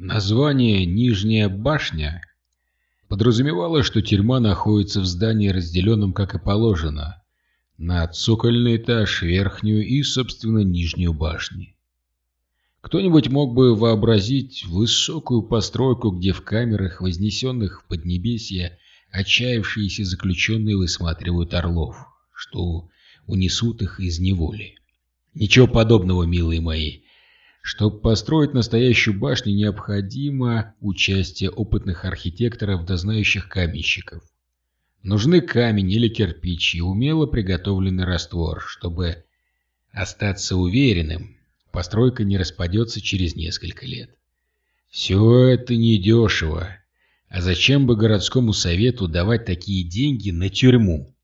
Название «Нижняя башня» подразумевало, что тюрьма находится в здании, разделенном, как и положено, на цокольный этаж, верхнюю и, собственно, нижнюю башни. Кто-нибудь мог бы вообразить высокую постройку, где в камерах, вознесенных в Поднебесье, отчаявшиеся заключенные высматривают орлов, что унесут их из неволи. Ничего подобного, милые мои. Чтобы построить настоящую башню, необходимо участие опытных архитекторов да знающих каменщиков. Нужны камень или кирпич и умело приготовленный раствор, чтобы остаться уверенным, постройка не распадется через несколько лет. Все это недешево. А зачем бы городскому совету давать такие деньги на тюрьму?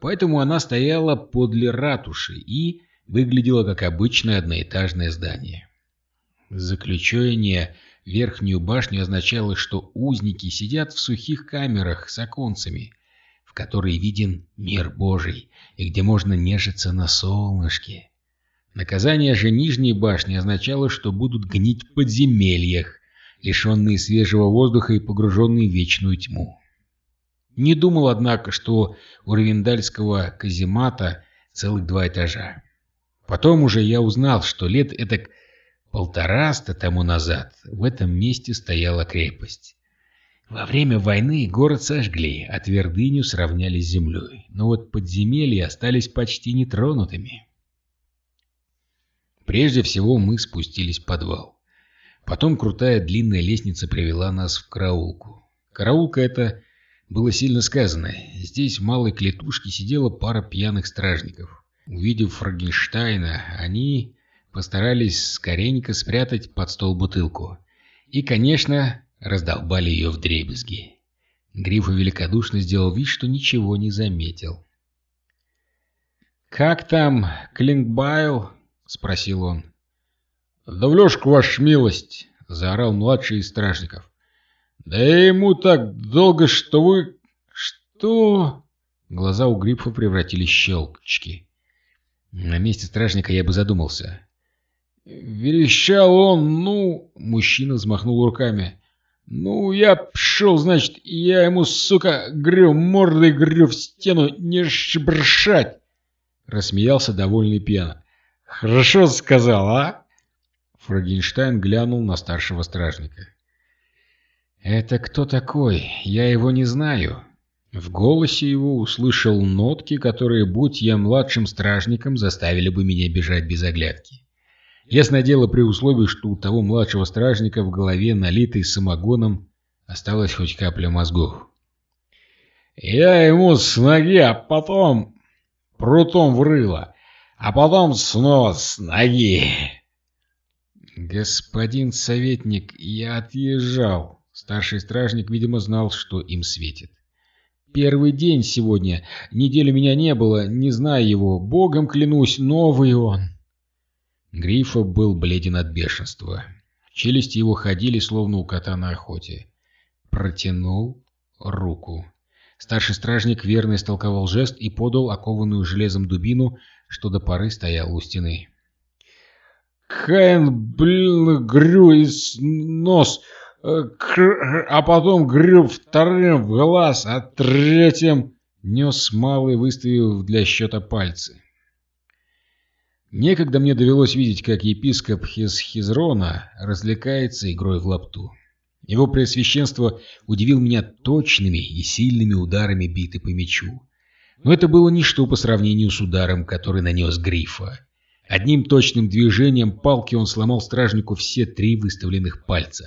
Поэтому она стояла подле ратуши и выглядела как обычное одноэтажное здание. Заключение верхнюю башню означало, что узники сидят в сухих камерах с оконцами, в которые виден мир Божий и где можно нежиться на солнышке. Наказание же нижней башни означало, что будут гнить в подземельях, лишенные свежего воздуха и погруженные в вечную тьму. Не думал, однако, что у Равендальского каземата целых два этажа. Потом уже я узнал, что лет это полтораста тому назад в этом месте стояла крепость. Во время войны город сожгли, а твердыню сравняли с землей, но вот подземелья остались почти нетронутыми. Прежде всего мы спустились в подвал. Потом крутая длинная лестница привела нас в караулку. Караулка это было сильно сказано. Здесь в малой клетушке сидела пара пьяных стражников. Увидев Фрагенштейна, они постарались скоренько спрятать под стол бутылку. И, конечно, раздолбали ее в дребезги. Грифа великодушно сделал вид, что ничего не заметил. «Как там Клингбайл?» — спросил он. — Да в лёжку, ваша милость! — заорал младший из стражников. — Да ему так долго, что вы... Что? Глаза у Гриппа превратились в щелчки. На месте стражника я бы задумался. Верещал он, ну... Мужчина взмахнул руками. Ну, я пшел, значит, я ему, сука, грю, мордой грю в стену, не шебршать. Рассмеялся довольный пьяно. «Хорошо сказал, а?» Фрагенштайн глянул на старшего стражника. «Это кто такой? Я его не знаю». В голосе его услышал нотки, которые, будь я младшим стражником, заставили бы меня бежать без оглядки. Ясное дело при условии, что у того младшего стражника в голове, налитой самогоном, осталась хоть капля мозгов. «Я ему с ноги, а потом прутом врыло а потом снова с ноги. Господин советник, я отъезжал. Старший стражник, видимо, знал, что им светит. Первый день сегодня. Неделю меня не было, не знаю его. Богом клянусь, новый он. Грифа был бледен от бешенства. Челюсти его ходили, словно у кота на охоте. Протянул руку. Старший стражник верно истолковал жест и подал окованную железом дубину, что до поры стоял у стены. Каин, блин, грю из нос, э, а потом грю вторым в глаз, а третьим нес малый, выставив для счета пальцы. Некогда мне довелось видеть, как епископ Хизхизрона развлекается игрой в лапту. Его преосвященство удивил меня точными и сильными ударами биты по мячу. Но это было ничто по сравнению с ударом, который нанес Грифа. Одним точным движением палки он сломал стражнику все три выставленных пальца.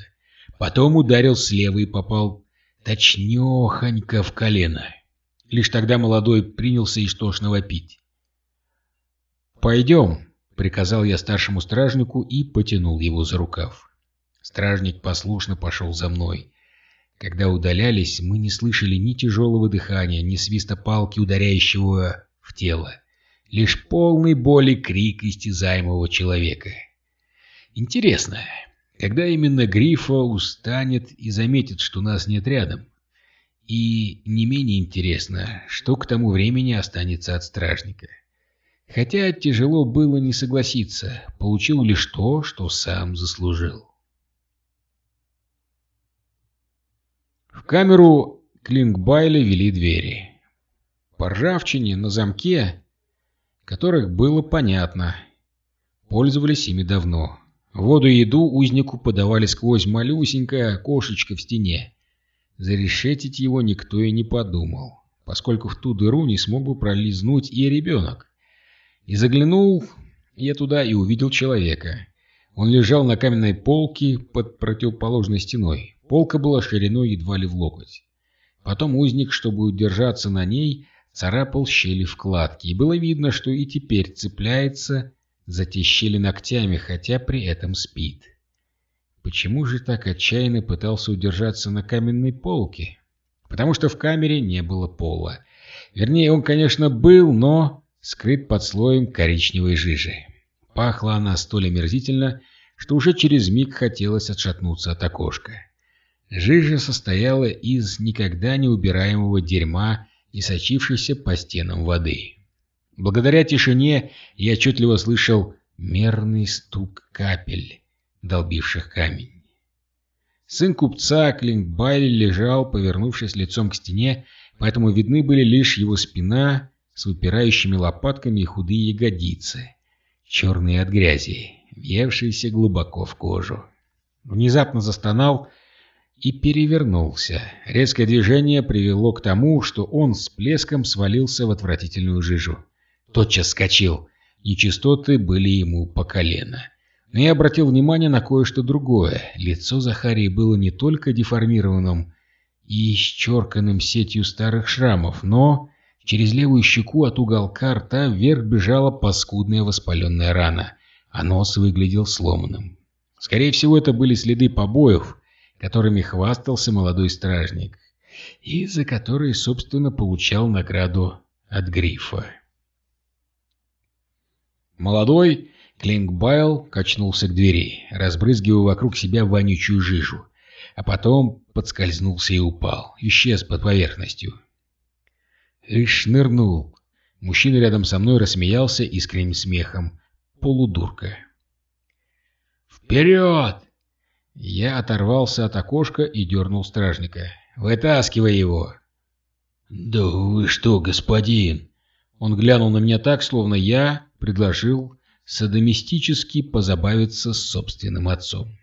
Потом ударил слева и попал точнёхонько в колено. Лишь тогда молодой принялся истошно вопить. «Пойдем», — приказал я старшему стражнику и потянул его за рукав. Стражник послушно пошел за мной. Когда удалялись, мы не слышали ни тяжелого дыхания, ни свиста палки, ударяющего в тело. Лишь полный боли крик истязаемого человека. Интересно, когда именно Грифа устанет и заметит, что нас нет рядом? И не менее интересно, что к тому времени останется от стражника. Хотя тяжело было не согласиться, получил лишь то, что сам заслужил. камеру Клингбайля вели двери. По ржавчине на замке, которых было понятно, пользовались ими давно. Воду и еду узнику подавали сквозь малюсенькое окошечко в стене. Зарешетить его никто и не подумал, поскольку в ту дыру не смог бы пролизнуть и ребенок. И заглянул я туда и увидел человека. Он лежал на каменной полке под противоположной стеной. Полка была шириной едва ли в локоть. Потом узник, чтобы удержаться на ней, царапал щели вкладки, и было видно, что и теперь цепляется за те щели ногтями, хотя при этом спит. Почему же так отчаянно пытался удержаться на каменной полке? Потому что в камере не было пола. Вернее, он, конечно, был, но скрыт под слоем коричневой жижи. Пахла она столь омерзительно, что уже через миг хотелось отшатнуться от окошка. Жижа состояла из никогда не убираемого дерьма и сочившейся по стенам воды. Благодаря тишине я отчетливо слышал мерный стук капель, долбивших камень. Сын купца Клингбайли лежал, повернувшись лицом к стене, поэтому видны были лишь его спина с выпирающими лопатками и худые ягодицы черные от грязи, въевшиеся глубоко в кожу. Внезапно застонал и перевернулся. Резкое движение привело к тому, что он с плеском свалился в отвратительную жижу. Тотчас скочил. Нечистоты были ему по колено. Но я обратил внимание на кое-что другое. Лицо Захарии было не только деформированным и исчерканным сетью старых шрамов, но Через левую щеку от уголка рта вверх бежала паскудная воспаленная рана, а нос выглядел сломанным. Скорее всего, это были следы побоев, которыми хвастался молодой стражник, и за которые, собственно, получал награду от грифа. Молодой Клингбайл качнулся к двери, разбрызгивая вокруг себя вонючую жижу, а потом подскользнулся и упал, исчез под поверхностью. Лишь нырнул. Мужчина рядом со мной рассмеялся искренним смехом. Полудурка. «Вперед!» Я оторвался от окошка и дернул стражника. «Вытаскивай его!» «Да вы что, господин?» Он глянул на меня так, словно я предложил садомистически позабавиться с собственным отцом.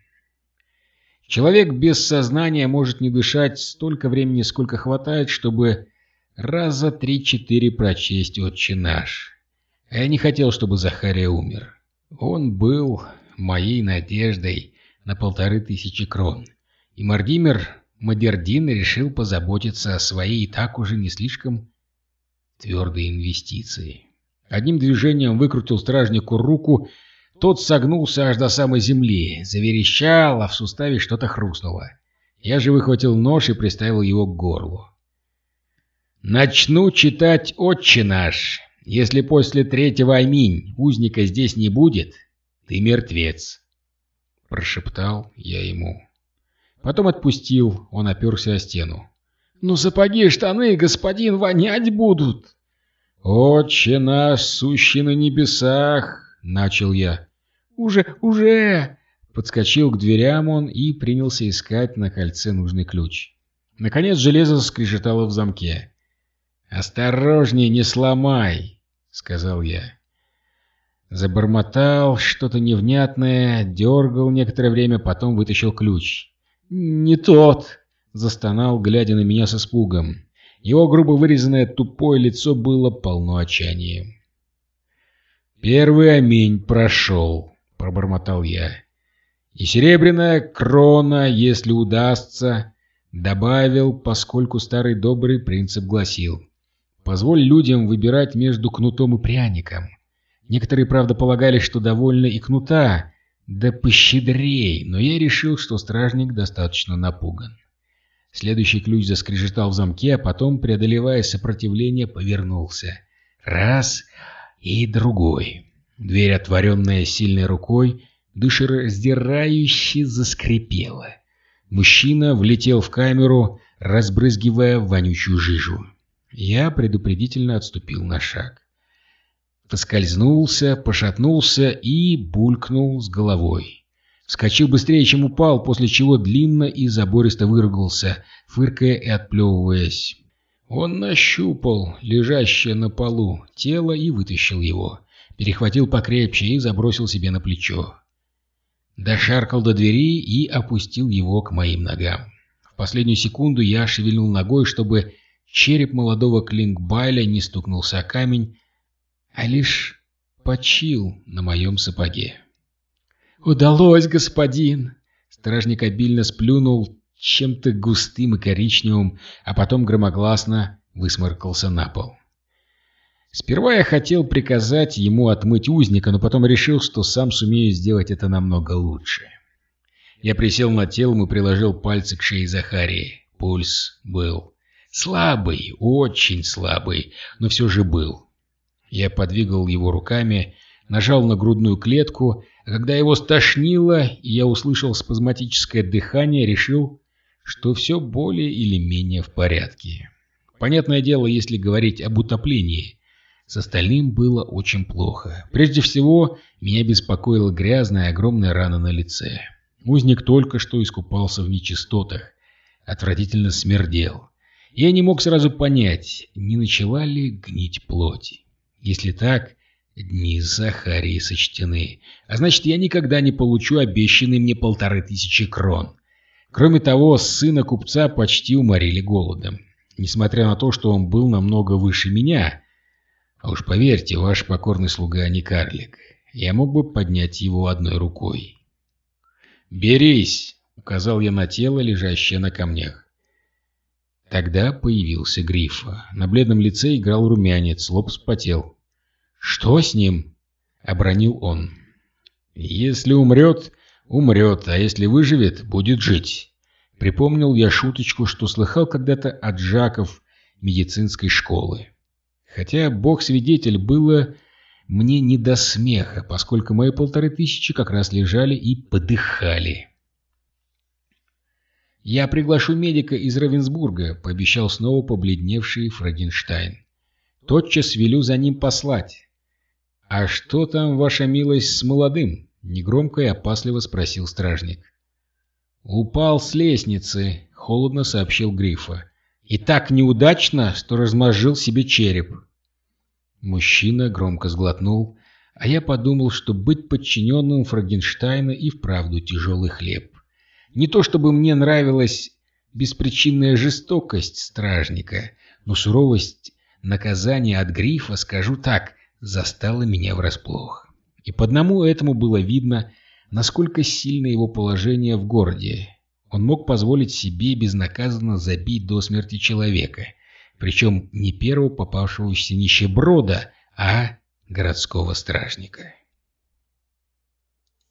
Человек без сознания может не дышать столько времени, сколько хватает, чтобы раза три-четыре прочесть «Отче наш». Я не хотел, чтобы Захария умер. Он был моей надеждой на полторы тысячи крон. И Мардимер Мадердин решил позаботиться о своей и так уже не слишком твердой инвестиции. Одним движением выкрутил стражнику руку, тот согнулся аж до самой земли, заверещал, а в суставе что-то хрустнуло. Я же выхватил нож и приставил его к горлу. Начну читать «Отче наш». Если после третьего аминь узника здесь не будет, ты мертвец. Прошептал я ему. Потом отпустил, он оперся о стену. «Ну сапоги и штаны, господин, вонять будут!» «Отче наш, сущий на небесах!» — начал я. «Уже, уже!» Подскочил к дверям он и принялся искать на кольце нужный ключ. Наконец железо скрежетало в замке. «Осторожней, не сломай!» — сказал я. Забормотал что-то невнятное, дергал некоторое время, потом вытащил ключ. «Не тот!» — застонал, глядя на меня с испугом. Его грубо вырезанное тупое лицо было полно отчаяния. «Первый аминь прошел», — пробормотал я. «И серебряная крона, если удастся», — добавил, поскольку старый добрый принцип гласил — Позволь людям выбирать между кнутом и пряником. Некоторые, правда, полагали, что довольно и кнута, да пощедрей, но я решил, что стражник достаточно напуган. Следующий ключ заскрежетал в замке, а потом, преодолевая сопротивление, повернулся. Раз и другой. Дверь, отворенная сильной рукой, душераздирающе заскрипела. Мужчина влетел в камеру, разбрызгивая вонючую жижу. Я предупредительно отступил на шаг. Поскользнулся, пошатнулся и булькнул с головой. В Вскочил быстрее, чем упал, после чего длинно и забористо выругался, фыркая и отплевываясь. Он нащупал лежащее на полу тело и вытащил его. Перехватил покрепче и забросил себе на плечо. Дошаркал до двери и опустил его к моим ногам. В последнюю секунду я шевельнул ногой, чтобы череп молодого Клингбайля не стукнулся о камень, а лишь почил на моем сапоге. «Удалось, господин!» Стражник обильно сплюнул чем-то густым и коричневым, а потом громогласно высморкался на пол. Сперва я хотел приказать ему отмыть узника, но потом решил, что сам сумею сделать это намного лучше. Я присел над телом и приложил пальцы к шее Захарии. Пульс был слабый, очень слабый, но все же был. Я подвигал его руками, нажал на грудную клетку, а когда его стошнило, и я услышал спазматическое дыхание, решил, что все более или менее в порядке. Понятное дело, если говорить об утоплении – с остальным было очень плохо. Прежде всего, меня беспокоила грязная огромная рана на лице. Узник только что искупался в нечистотах. Отвратительно смердел. Я не мог сразу понять, не начала ли гнить плоть. Если так, дни с Захарией сочтены. А значит, я никогда не получу обещанные мне полторы тысячи крон. Кроме того, сына купца почти уморили голодом. Несмотря на то, что он был намного выше меня, а уж поверьте, ваш покорный слуга не карлик. Я мог бы поднять его одной рукой. «Берись!» — указал я на тело, лежащее на камнях. Тогда появился Грифа. На бледном лице играл румянец, лоб вспотел. «Что с ним?» — обронил он. «Если умрет, умрет, а если выживет, будет жить». Припомнил я шуточку, что слыхал когда-то от Жаков медицинской школы. Хотя, бог-свидетель, было мне не до смеха, поскольку мои полторы тысячи как раз лежали и подыхали. «Я приглашу медика из Равенсбурга», — пообещал снова побледневший Фрагенштайн. «Тотчас велю за ним послать». «А что там, ваша милость, с молодым?» — негромко и опасливо спросил стражник. «Упал с лестницы», — холодно сообщил Грифа. И так неудачно, что размозжил себе череп. Мужчина громко сглотнул, а я подумал, что быть подчиненным Фрагенштейна и вправду тяжелый хлеб. Не то чтобы мне нравилась беспричинная жестокость стражника, но суровость наказания от грифа, скажу так, застала меня врасплох. И по одному этому было видно, насколько сильно его положение в городе, он мог позволить себе безнаказанно забить до смерти человека, причем не первого попавшегося нищеброда, а городского стражника.